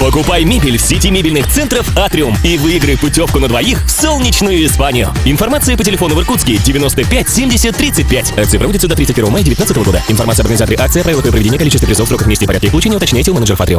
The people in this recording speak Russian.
Покупай мебель в сети мебельных центров «Атриум» и выиграй путевку на двоих в солнечную Испанию. Информация по телефону в Иркутске 95 70 35. Акция проводится до 31 мая 2019 года. Информация об организаторе акции, правилах и проведения, количества призов, сроках вместе и порядке их получения уточняйте у менеджеров «Атриум».